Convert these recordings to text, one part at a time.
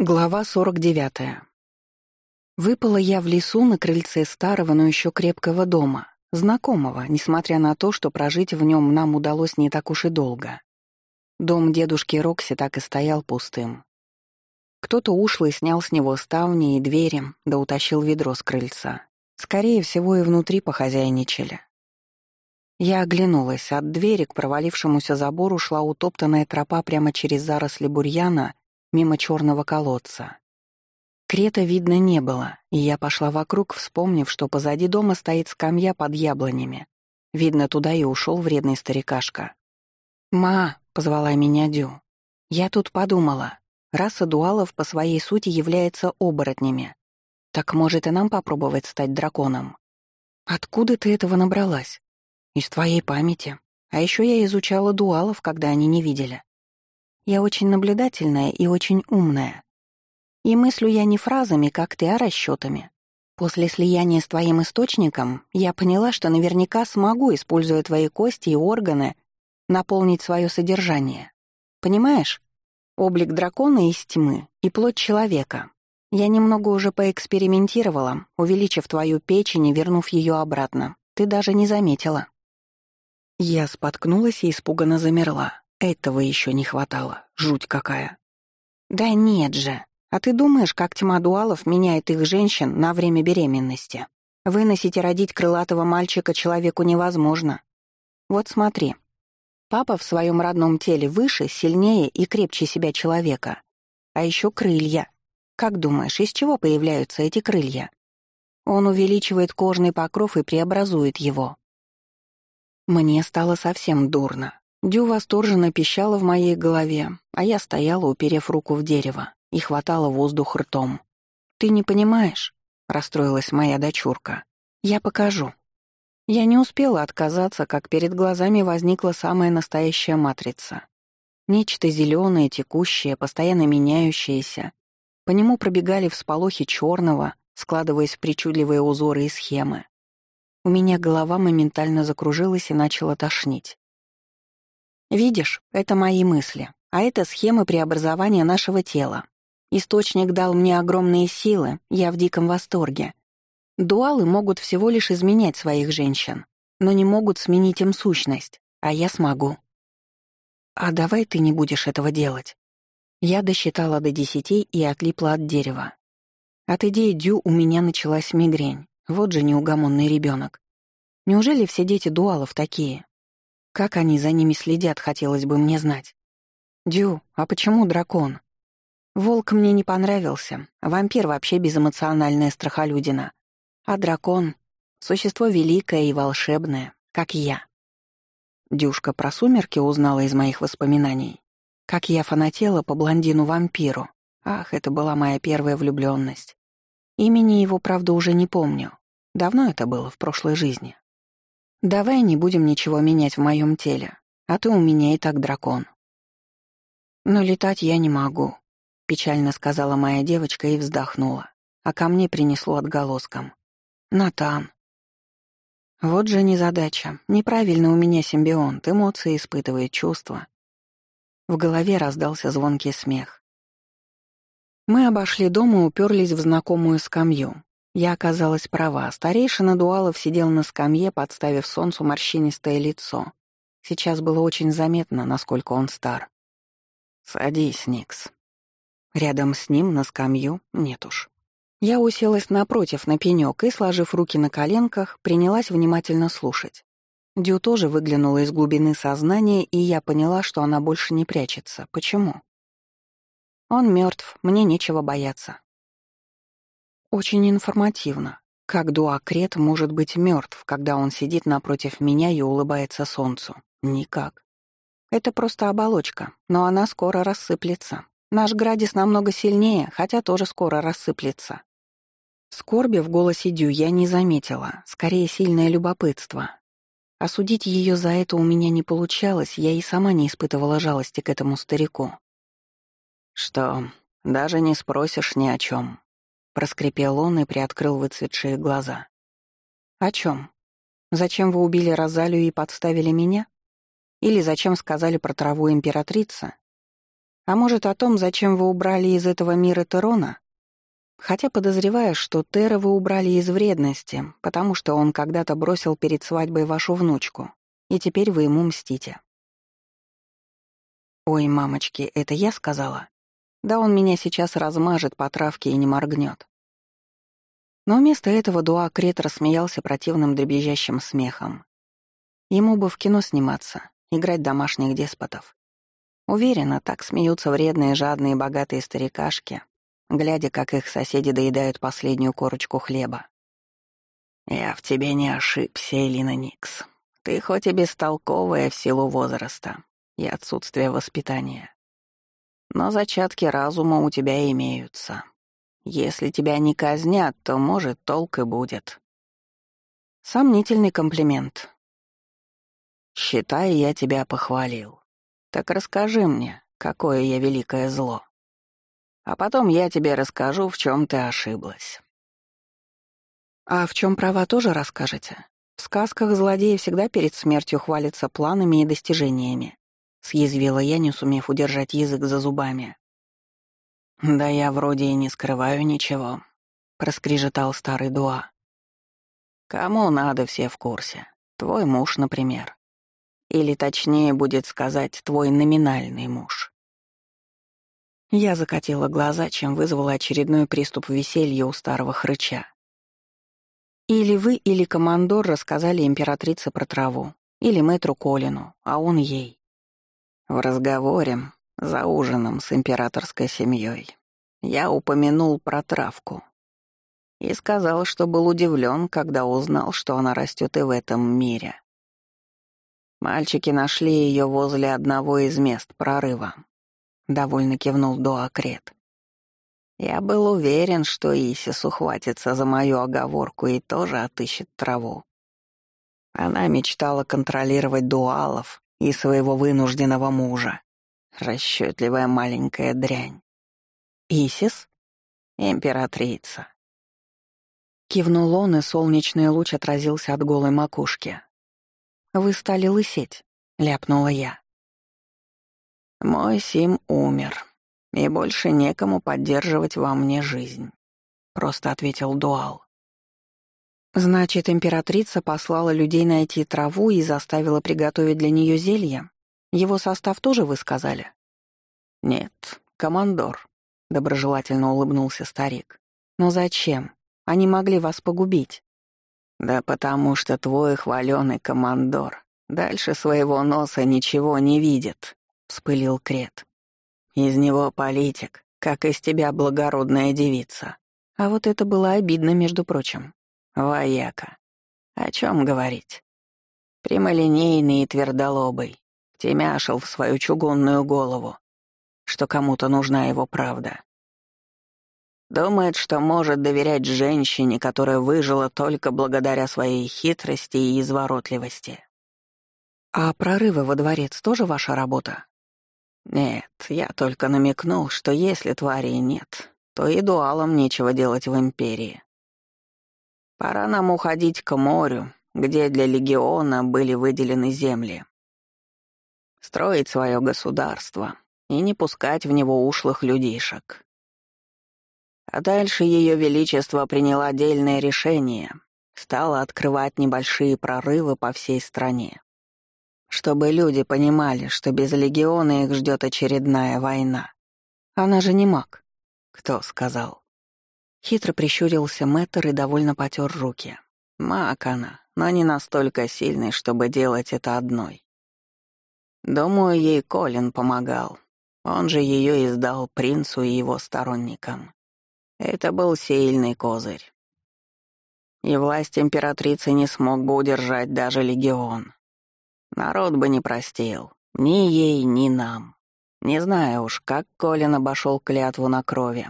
Глава 49. Выпала я в лесу на крыльце старого, но еще крепкого дома, знакомого, несмотря на то, что прожить в нем нам удалось не так уж и долго. Дом дедушки Рокси так и стоял пустым. Кто-то ушлый снял с него ставни и двери, да утащил ведро с крыльца. Скорее всего, и внутри похозяйничали. Я оглянулась. От двери к провалившемуся забору шла утоптанная тропа прямо через заросли бурьяна мимо черного колодца. Крета видно не было, и я пошла вокруг, вспомнив, что позади дома стоит скамья под яблонями. Видно, туда и ушел вредный старикашка. «Ма», — позвала меня Дю, — «я тут подумала, раса дуалов по своей сути является оборотнями. Так может и нам попробовать стать драконом?» «Откуда ты этого набралась?» «Из твоей памяти. А еще я изучала дуалов, когда они не видели. Я очень наблюдательная и очень умная. И мыслю я не фразами, как ты, а расчетами. После слияния с твоим источником я поняла, что наверняка смогу, используя твои кости и органы, наполнить свое содержание. Понимаешь? Облик дракона из тьмы и плоть человека. Я немного уже поэкспериментировала, увеличив твою печень и вернув ее обратно. Ты даже не заметила. Я споткнулась и испуганно замерла. Этого еще не хватало. Жуть какая. Да нет же. А ты думаешь, как тьма дуалов меняет их женщин на время беременности? Выносить и родить крылатого мальчика человеку невозможно. Вот смотри. Папа в своем родном теле выше, сильнее и крепче себя человека. А еще крылья. Как думаешь, из чего появляются эти крылья? Он увеличивает кожный покров и преобразует его. Мне стало совсем дурно. Дю восторженно пищала в моей голове, а я стояла, уперев руку в дерево, и хватала воздух ртом. «Ты не понимаешь?» — расстроилась моя дочурка. «Я покажу». Я не успела отказаться, как перед глазами возникла самая настоящая матрица. Нечто зеленое, текущее, постоянно меняющееся. По нему пробегали всполохи черного, складываясь в причудливые узоры и схемы. У меня голова моментально закружилась и начала тошнить. Видишь, это мои мысли, а это схемы преобразования нашего тела. Источник дал мне огромные силы, я в диком восторге. Дуалы могут всего лишь изменять своих женщин, но не могут сменить им сущность, а я смогу. А давай ты не будешь этого делать. Я досчитала до десяти и отлипла от дерева. От идеи Дю у меня началась мигрень. Вот же неугомонный ребенок. Неужели все дети дуалов такие? Как они за ними следят, хотелось бы мне знать. Дю, а почему дракон? Волк мне не понравился, вампир вообще безэмоциональная страхолюдина. А дракон — существо великое и волшебное, как я. Дюшка про сумерки узнала из моих воспоминаний. Как я фанатела по блондину-вампиру. Ах, это была моя первая влюбленность. Имени его, правда, уже не помню. Давно это было, в прошлой жизни. Давай не будем ничего менять в моем теле, а ты у меня и так дракон. Но летать я не могу, печально сказала моя девочка и вздохнула, а ко мне принесло отголоском. Натан. Вот же незадача. Неправильно у меня симбионт, эмоции испытывает, чувства. В голове раздался звонкий смех. Мы обошли дом и уперлись в знакомую скамью. Я оказалась права. Старейшина Дуалов сидел на скамье, подставив солнцу морщинистое лицо. Сейчас было очень заметно, насколько он стар. «Садись, Никс». Рядом с ним, на скамью, нет уж. Я уселась напротив на пенёк и, сложив руки на коленках, принялась внимательно слушать. Дю тоже выглянула из глубины сознания, и я поняла, что она больше не прячется. Почему? Он мертв, мне нечего бояться. Очень информативно. Как Дуакрет может быть мертв, когда он сидит напротив меня и улыбается солнцу? Никак. Это просто оболочка, но она скоро рассыплется. Наш Градис намного сильнее, хотя тоже скоро рассыплется. Скорби в голосе Дю я не заметила, скорее сильное любопытство. Осудить ее за это у меня не получалось, я и сама не испытывала жалости к этому старику. «Что, даже не спросишь ни о чем? Проскрипел он и приоткрыл выцветшие глаза. «О чем? Зачем вы убили Розалию и подставили меня? Или зачем сказали про траву императрицы? А может, о том, зачем вы убрали из этого мира Терона? Хотя подозреваю, что Тера вы убрали из вредности, потому что он когда-то бросил перед свадьбой вашу внучку, и теперь вы ему мстите. Ой, мамочки, это я сказала? Да он меня сейчас размажет по травке и не моргнет. Но вместо этого Дуа Крет рассмеялся противным дребезжащим смехом. Ему бы в кино сниматься, играть домашних деспотов. Уверена, так смеются вредные, жадные, богатые старикашки, глядя, как их соседи доедают последнюю корочку хлеба. «Я в тебе не ошибся, Элина Никс. Ты хоть и бестолковая в силу возраста и отсутствия воспитания, но зачатки разума у тебя имеются. Если тебя не казнят, то, может, толк и будет». Сомнительный комплимент. «Считай, я тебя похвалил. Так расскажи мне, какое я великое зло». А потом я тебе расскажу, в чем ты ошиблась. А в чем права тоже расскажете? В сказках злодеи всегда перед смертью хвалятся планами и достижениями. Съязвила я, не сумев удержать язык за зубами. «Да я вроде и не скрываю ничего», — проскрежетал старый Дуа. «Кому надо, все в курсе. Твой муж, например. Или точнее будет сказать, твой номинальный муж. Я закатила глаза, чем вызвала очередной приступ веселья у старого хрыча. Или вы, или командор рассказали императрице про траву, или мэтру Колину, а он ей. В разговоре, за ужином с императорской семьей, я упомянул про травку и сказал, что был удивлен, когда узнал, что она растет и в этом мире. Мальчики нашли ее возле одного из мест прорыва, — довольно кивнул Дуакрет. «Я был уверен, что Исис ухватится за мою оговорку и тоже отыщет траву. Она мечтала контролировать дуалов и своего вынужденного мужа. Расчетливая маленькая дрянь. Исис? Императрица. Кивнул он, и солнечный луч отразился от голой макушки. «Вы стали лысеть», — ляпнула я. Мой Сим умер, и больше некому поддерживать во мне жизнь», — просто ответил Дуал. «Значит, императрица послала людей найти траву и заставила приготовить для нее зелье? Его состав тоже вы сказали?» «Нет, командор», — доброжелательно улыбнулся старик. «Но зачем? Они могли вас погубить». «Да потому что твой хваленый командор дальше своего носа ничего не видит», — вспылил Крет. «Из него политик, как из тебя благородная девица. А вот это было обидно, между прочим. Вояка. О чем говорить? Прямолинейный и твердолобый, темяшил в свою чугунную голову, что кому-то нужна его правда. Думает, что может доверять женщине, которая выжила только благодаря своей хитрости и изворотливости. «А прорывы во дворец тоже ваша работа?» Нет, я только намекнул, что если тварей нет, то и дуалам нечего делать в Империи. Пора нам уходить к морю, где для легиона были выделены земли. Строить свое государство и не пускать в него ушлых людишек. А дальше Ее Величество приняло отдельное решение, стало открывать небольшие прорывы по всей стране. Чтобы люди понимали, что без легиона их ждет очередная война. Она же не маг. Кто сказал? Хитро прищурился Мэттер и довольно потер руки. Маг она, но не настолько сильный, чтобы делать это одной. Думаю, ей Колин помогал. Он же ее издал принцу и его сторонникам. Это был сильный козырь. И власть императрицы не смог бы удержать даже легион. Народ бы не простил. Ни ей, ни нам. Не знаю уж, как Колин обошел клятву на крови,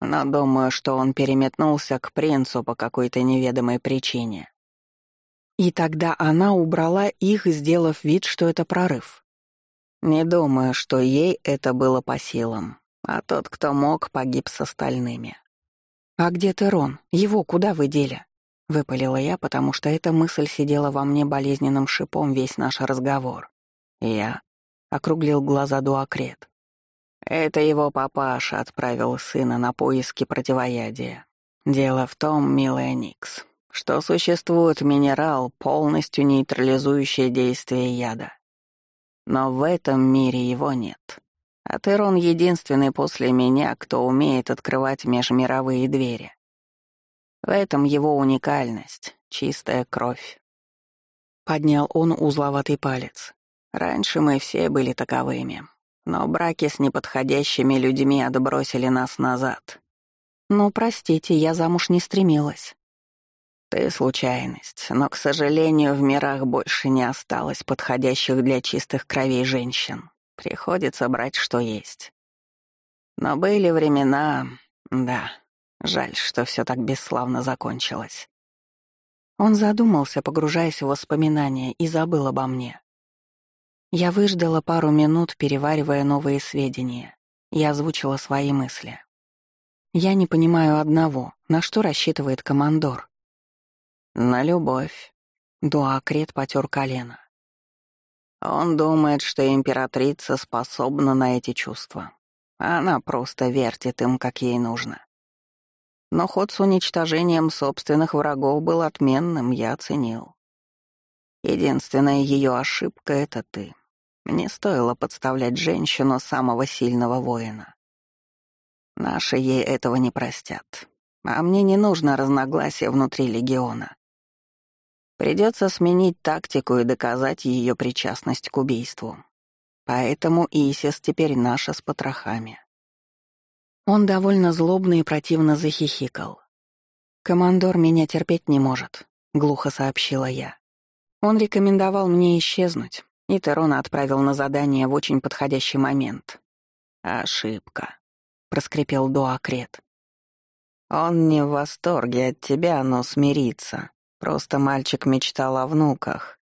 но думаю, что он переметнулся к принцу по какой-то неведомой причине. И тогда она убрала их, сделав вид, что это прорыв. Не думаю, что ей это было по силам, а тот, кто мог, погиб с остальными. «А где Терон? Его куда вы дели?» — выпалила я, потому что эта мысль сидела во мне болезненным шипом весь наш разговор. Я округлил глаза Дуакрет. Это его папаша отправил сына на поиски противоядия. Дело в том, милая Никс, что существует минерал, полностью нейтрализующий действие яда. Но в этом мире его нет. А Терон единственный после меня, кто умеет открывать межмировые двери. В этом его уникальность, чистая кровь. Поднял он узловатый палец. Раньше мы все были таковыми, но браки с неподходящими людьми отбросили нас назад. Ну, простите, я замуж не стремилась. Ты случайность, но, к сожалению, в мирах больше не осталось подходящих для чистых кровей женщин. Приходится брать, что есть. Но были времена... Да, жаль, что все так бесславно закончилось. Он задумался, погружаясь в воспоминания, и забыл обо мне. Я выждала пару минут, переваривая новые сведения, и озвучила свои мысли. Я не понимаю одного, на что рассчитывает командор. На любовь. Дуакрет потер колено. Он думает, что императрица способна на эти чувства. Она просто вертит им, как ей нужно. Но ход с уничтожением собственных врагов был отменным, я оценил. Единственная ее ошибка — это ты. Не стоило подставлять женщину самого сильного воина. Наши ей этого не простят. А мне не нужно разногласия внутри легиона. Придется сменить тактику и доказать ее причастность к убийству. Поэтому Исис теперь наша с потрохами. Он довольно злобно и противно захихикал. «Командор меня терпеть не может», — глухо сообщила я. Он рекомендовал мне исчезнуть, и Терона отправил на задание в очень подходящий момент. Ошибка проскрипел Дуакрет. «Он не в восторге от тебя, но смирится. Просто мальчик мечтал о внуках.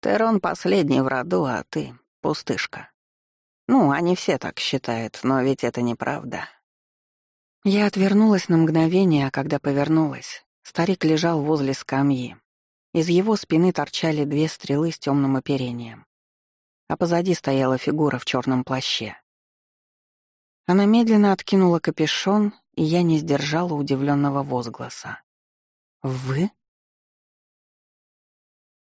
Терон последний в роду, а ты — пустышка. Ну, они все так считают, но ведь это неправда». Я отвернулась на мгновение, а когда повернулась, старик лежал возле скамьи. Из его спины торчали две стрелы с темным оперением. А позади стояла фигура в черном плаще. Она медленно откинула капюшон, и я не сдержала удивленного возгласа. «Вы?»